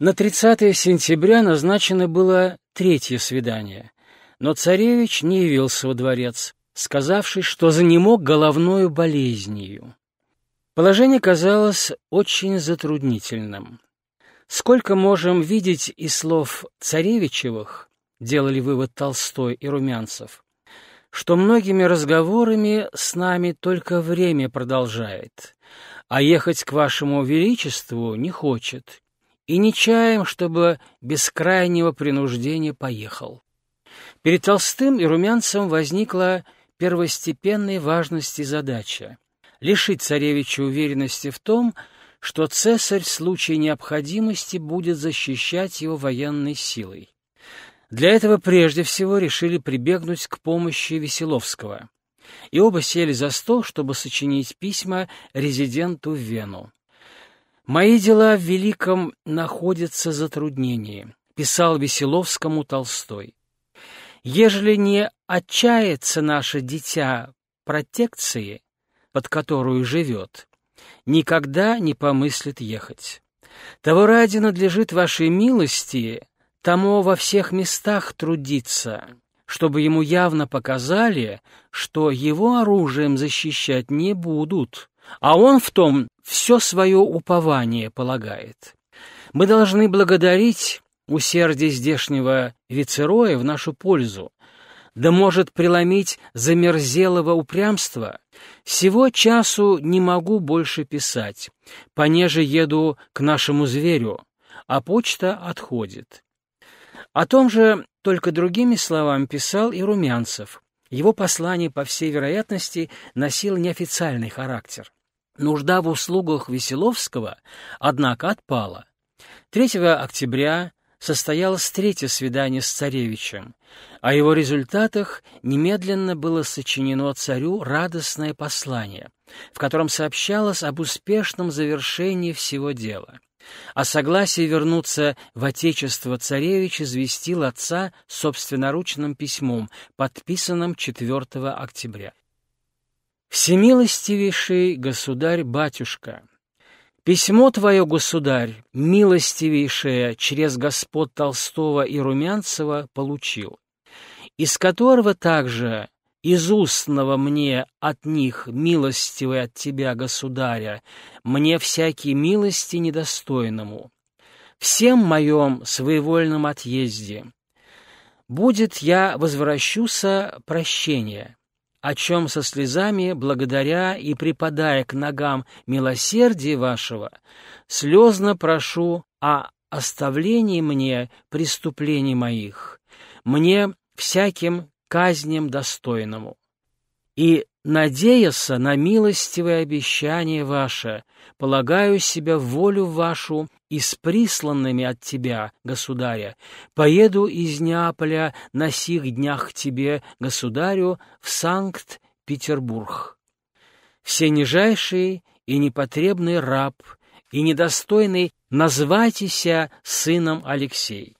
На 30 сентября назначено было третье свидание, но царевич не явился во дворец, сказавший, что занемог головною болезнью. Положение казалось очень затруднительным. Сколько можем видеть из слов царевичевых, делали вывод Толстой и Румянцев, что многими разговорами с нами только время продолжает, а ехать к вашему величеству не хочет, и не чаем, чтобы без крайнего принуждения поехал. Перед Толстым и Румянцем возникла первостепенной важности задача — лишить царевича уверенности в том, что цесарь в случае необходимости будет защищать его военной силой. Для этого прежде всего решили прибегнуть к помощи Веселовского, и оба сели за стол, чтобы сочинить письма резиденту в Вену. «Мои дела в Великом находятся затруднении», — писал Веселовскому Толстой. «Ежели не отчается наше дитя протекции, под которую живет, никогда не помыслит ехать. Того ради надлежит вашей милости тому во всех местах трудиться, чтобы ему явно показали, что его оружием защищать не будут, а он в том все свое упование полагает. Мы должны благодарить усердие здешнего вицероя в нашу пользу, да может преломить замерзелого упрямства. Сего часу не могу больше писать, понеже еду к нашему зверю, а почта отходит. О том же, только другими словами, писал и Румянцев. Его послание, по всей вероятности, носило неофициальный характер. Нужда в услугах Веселовского, однако, отпала. 3 октября состоялось третье свидание с царевичем. О его результатах немедленно было сочинено царю радостное послание, в котором сообщалось об успешном завершении всего дела. О согласии вернуться в Отечество царевич известил отца собственноручным письмом, подписанным 4 октября. Всемилостивейший государь-батюшка, письмо твое, государь, милостивейшее через господ Толстого и Румянцева получил, из которого также из устного мне от них, милостивый от тебя, государя, мне всякие милости недостойному, всем моем своевольном отъезде. Будет я возвращуся прощения, о чем со слезами, благодаря и припадая к ногам милосердия вашего, слезно прошу о оставлении мне преступлений моих, мне всяким казням достойному. И, надеяся на милостивое обещание ваше, полагаю себя волю вашу и с присланными от тебя, государя, поеду из Неаполя на сих днях к тебе, государю, в Санкт-Петербург. Все нижайший и непотребный раб и недостойный назвайтеся сыном Алексей.